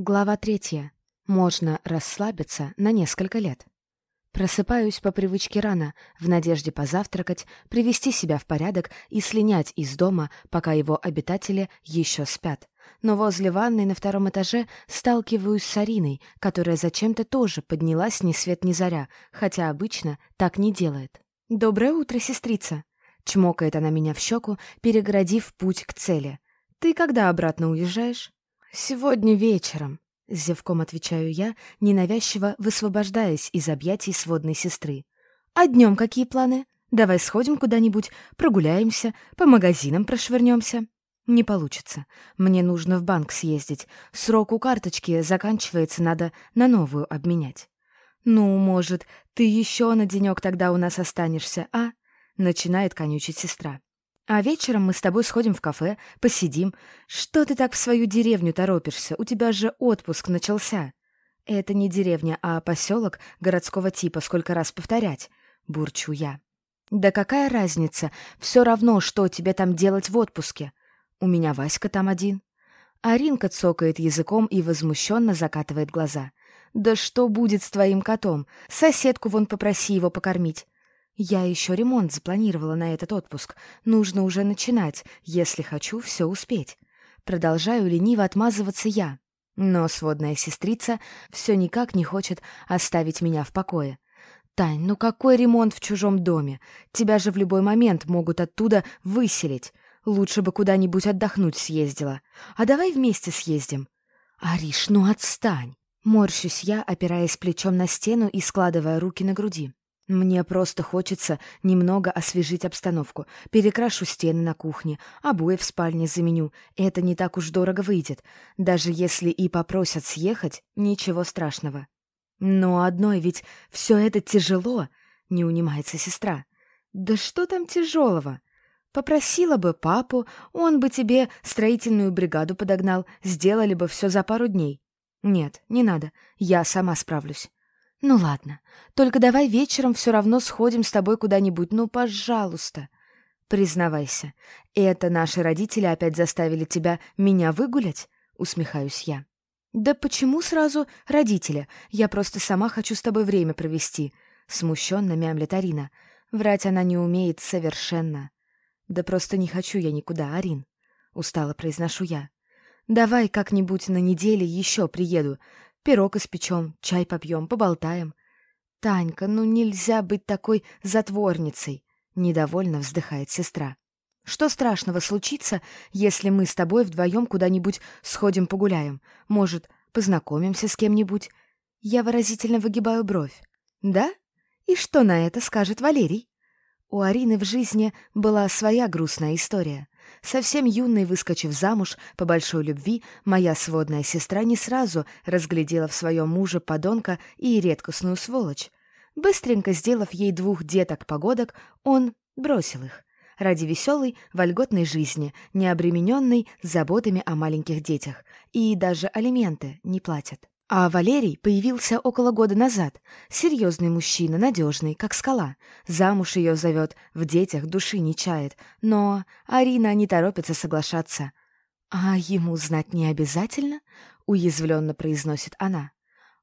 Глава третья. Можно расслабиться на несколько лет. Просыпаюсь по привычке рано, в надежде позавтракать, привести себя в порядок и слинять из дома, пока его обитатели еще спят. Но возле ванной на втором этаже сталкиваюсь с Ариной, которая зачем-то тоже поднялась ни свет ни заря, хотя обычно так не делает. «Доброе утро, сестрица!» Чмокает она меня в щеку, перегородив путь к цели. «Ты когда обратно уезжаешь?» «Сегодня вечером», — зевком отвечаю я, ненавязчиво высвобождаясь из объятий сводной сестры. «А днем какие планы? Давай сходим куда-нибудь, прогуляемся, по магазинам прошвырнемся». «Не получится. Мне нужно в банк съездить. Срок у карточки заканчивается, надо на новую обменять». «Ну, может, ты еще на денек тогда у нас останешься, а?» — начинает конючить сестра. А вечером мы с тобой сходим в кафе, посидим. Что ты так в свою деревню торопишься? У тебя же отпуск начался. Это не деревня, а поселок городского типа, сколько раз повторять. Бурчу я. Да какая разница? Все равно, что тебе там делать в отпуске. У меня Васька там один. Аринка цокает языком и возмущенно закатывает глаза. «Да что будет с твоим котом? Соседку вон попроси его покормить. Я еще ремонт запланировала на этот отпуск. Нужно уже начинать, если хочу все успеть. Продолжаю лениво отмазываться я. Но сводная сестрица все никак не хочет оставить меня в покое. «Тань, ну какой ремонт в чужом доме? Тебя же в любой момент могут оттуда выселить. Лучше бы куда-нибудь отдохнуть съездила. А давай вместе съездим». «Ариш, ну отстань!» Морщусь я, опираясь плечом на стену и складывая руки на груди. Мне просто хочется немного освежить обстановку. Перекрашу стены на кухне, обои в спальне заменю. Это не так уж дорого выйдет. Даже если и попросят съехать, ничего страшного. Но одной ведь все это тяжело, не унимается сестра. Да что там тяжелого? Попросила бы папу, он бы тебе строительную бригаду подогнал, сделали бы все за пару дней. Нет, не надо, я сама справлюсь. «Ну ладно, только давай вечером все равно сходим с тобой куда-нибудь, ну, пожалуйста». «Признавайся, это наши родители опять заставили тебя меня выгулять?» — усмехаюсь я. «Да почему сразу родители? Я просто сама хочу с тобой время провести», — смущенно мямлет Арина. Врать она не умеет совершенно. «Да просто не хочу я никуда, Арин», — устало произношу я. «Давай как-нибудь на неделе еще приеду. Пирог испечем, чай попьем, поболтаем. Танька, ну нельзя быть такой затворницей, недовольно вздыхает сестра. Что страшного случится, если мы с тобой вдвоем куда-нибудь сходим погуляем? Может, познакомимся с кем-нибудь? Я выразительно выгибаю бровь. Да? И что на это скажет Валерий? У Арины в жизни была своя грустная история. Совсем юной, выскочив замуж по большой любви, моя сводная сестра не сразу разглядела в своем муже подонка и редкостную сволочь. Быстренько сделав ей двух деток-погодок, он бросил их ради веселой, вольготной жизни, не обремененной заботами о маленьких детях, и даже алименты не платят. А Валерий появился около года назад. Серьезный мужчина, надежный, как скала. Замуж ее зовет, в детях души не чает. Но Арина не торопится соглашаться. «А ему знать не обязательно?» — уязвленно произносит она.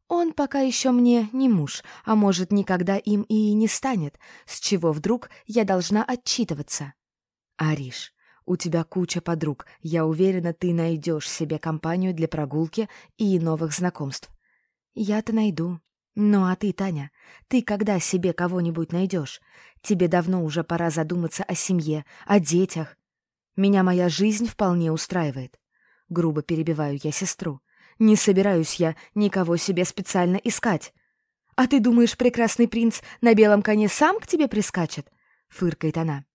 «Он пока еще мне не муж, а может, никогда им и не станет, с чего вдруг я должна отчитываться?» «Ариш, у тебя куча подруг. Я уверена, ты найдешь себе компанию для прогулки и новых знакомств. Я-то найду. Ну а ты, Таня, ты когда себе кого-нибудь найдешь? Тебе давно уже пора задуматься о семье, о детях. Меня моя жизнь вполне устраивает. Грубо перебиваю я сестру. Не собираюсь я никого себе специально искать. А ты думаешь, прекрасный принц на белом коне сам к тебе прискачет? Фыркает она.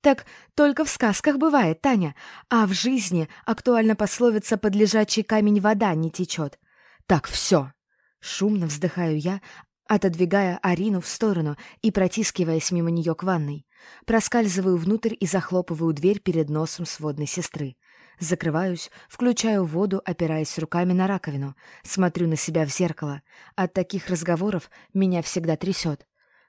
Так только в сказках бывает, Таня, а в жизни актуальна пословица «под лежачий камень вода не течет». Так все. Шумно вздыхаю я, отодвигая Арину в сторону и протискиваясь мимо нее к ванной. Проскальзываю внутрь и захлопываю дверь перед носом сводной сестры. Закрываюсь, включаю воду, опираясь руками на раковину, смотрю на себя в зеркало. От таких разговоров меня всегда трясет.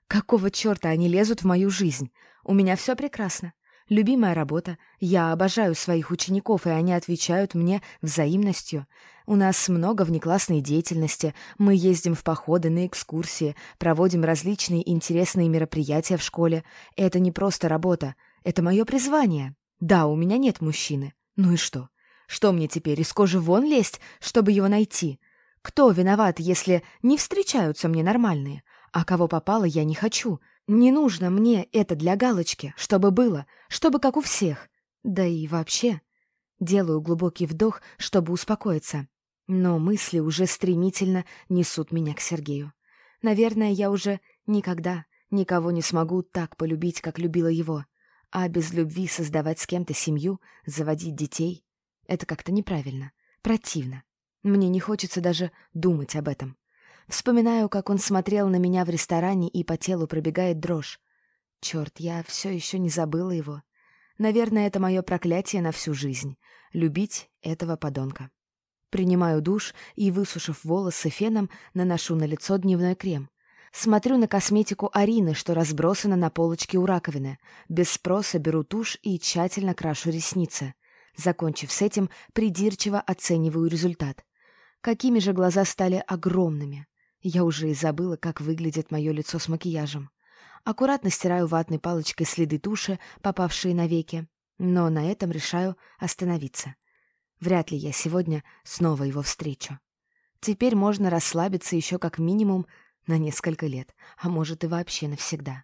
Какого черта они лезут в мою жизнь? У меня все прекрасно. Любимая работа. Я обожаю своих учеников, и они отвечают мне взаимностью. У нас много внеклассной деятельности. Мы ездим в походы, на экскурсии, проводим различные интересные мероприятия в школе. Это не просто работа. Это мое призвание. Да, у меня нет мужчины. Ну и что? Что мне теперь, из кожи вон лезть, чтобы его найти? Кто виноват, если не встречаются мне нормальные? А кого попало, я не хочу. Не нужно мне это для галочки, чтобы было, чтобы как у всех. Да и вообще. Делаю глубокий вдох, чтобы успокоиться. Но мысли уже стремительно несут меня к Сергею. Наверное, я уже никогда никого не смогу так полюбить, как любила его. А без любви создавать с кем-то семью, заводить детей — это как-то неправильно, противно. Мне не хочется даже думать об этом. Вспоминаю, как он смотрел на меня в ресторане, и по телу пробегает дрожь. Черт, я все еще не забыла его. Наверное, это мое проклятие на всю жизнь — любить этого подонка. Принимаю душ и, высушив волосы феном, наношу на лицо дневной крем. Смотрю на косметику Арины, что разбросана на полочке у раковины. Без спроса беру тушь и тщательно крашу ресницы. Закончив с этим, придирчиво оцениваю результат. Какими же глаза стали огромными. Я уже и забыла, как выглядит мое лицо с макияжем. Аккуратно стираю ватной палочкой следы туши, попавшие на веки, но на этом решаю остановиться. Вряд ли я сегодня снова его встречу. Теперь можно расслабиться еще как минимум на несколько лет, а может и вообще навсегда.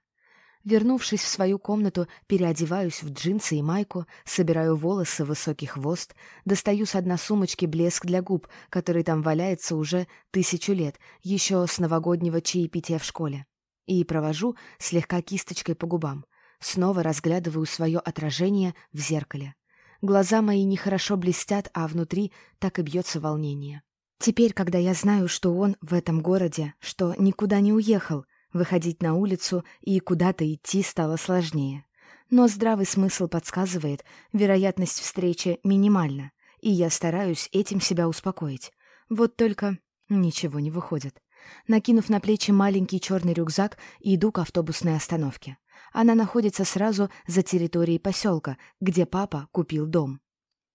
Вернувшись в свою комнату, переодеваюсь в джинсы и майку, собираю волосы в высокий хвост, достаю с одной сумочки блеск для губ, который там валяется уже тысячу лет, еще с новогоднего чаепития в школе. И провожу слегка кисточкой по губам. Снова разглядываю свое отражение в зеркале. Глаза мои нехорошо блестят, а внутри так и бьется волнение. Теперь, когда я знаю, что он в этом городе, что никуда не уехал — Выходить на улицу и куда-то идти стало сложнее. Но здравый смысл подсказывает, вероятность встречи минимальна, и я стараюсь этим себя успокоить. Вот только ничего не выходит. Накинув на плечи маленький черный рюкзак, иду к автобусной остановке. Она находится сразу за территорией поселка, где папа купил дом.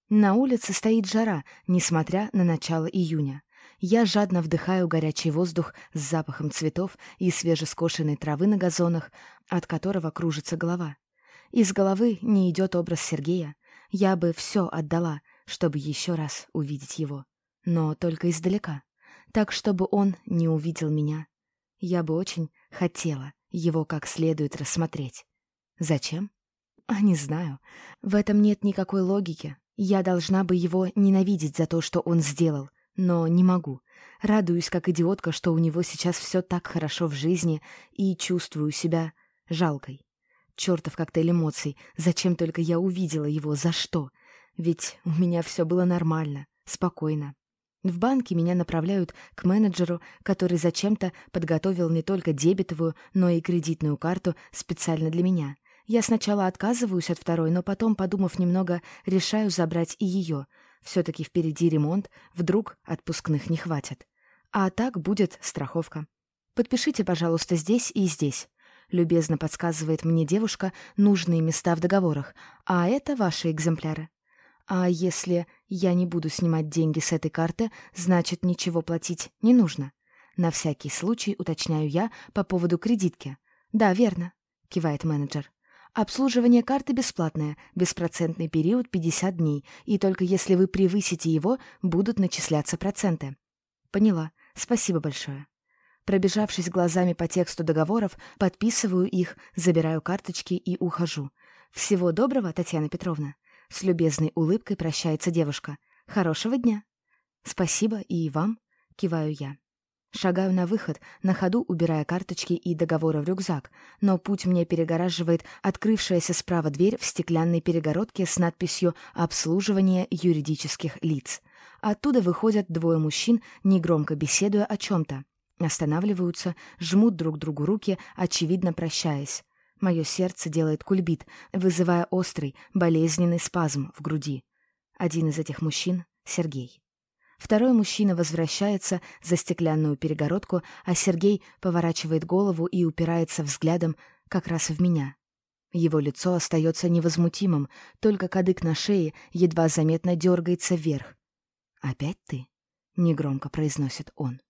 На улице стоит жара, несмотря на начало июня. Я жадно вдыхаю горячий воздух с запахом цветов и свежескошенной травы на газонах, от которого кружится голова. Из головы не идет образ Сергея. Я бы все отдала, чтобы еще раз увидеть его. Но только издалека. Так, чтобы он не увидел меня. Я бы очень хотела его как следует рассмотреть. Зачем? А не знаю. В этом нет никакой логики. Я должна бы его ненавидеть за то, что он сделал — но не могу. Радуюсь, как идиотка, что у него сейчас все так хорошо в жизни, и чувствую себя жалкой. Чертов коктейль эмоций. Зачем только я увидела его? За что? Ведь у меня все было нормально, спокойно. В банке меня направляют к менеджеру, который зачем-то подготовил не только дебетовую, но и кредитную карту специально для меня. Я сначала отказываюсь от второй, но потом, подумав немного, решаю забрать и ее — все-таки впереди ремонт, вдруг отпускных не хватит. А так будет страховка. Подпишите, пожалуйста, здесь и здесь. Любезно подсказывает мне девушка нужные места в договорах, а это ваши экземпляры. А если я не буду снимать деньги с этой карты, значит, ничего платить не нужно. На всякий случай уточняю я по поводу кредитки. Да, верно, кивает менеджер. Обслуживание карты бесплатное, беспроцентный период 50 дней, и только если вы превысите его, будут начисляться проценты. Поняла. Спасибо большое. Пробежавшись глазами по тексту договоров, подписываю их, забираю карточки и ухожу. Всего доброго, Татьяна Петровна. С любезной улыбкой прощается девушка. Хорошего дня. Спасибо и вам, киваю я. Шагаю на выход, на ходу убирая карточки и договоры в рюкзак, но путь мне перегораживает открывшаяся справа дверь в стеклянной перегородке с надписью «Обслуживание юридических лиц». Оттуда выходят двое мужчин, негромко беседуя о чем-то. Останавливаются, жмут друг другу руки, очевидно прощаясь. Мое сердце делает кульбит, вызывая острый, болезненный спазм в груди. Один из этих мужчин — Сергей. Второй мужчина возвращается за стеклянную перегородку, а Сергей поворачивает голову и упирается взглядом как раз в меня. Его лицо остается невозмутимым, только кадык на шее едва заметно дергается вверх. «Опять ты?» — негромко произносит он.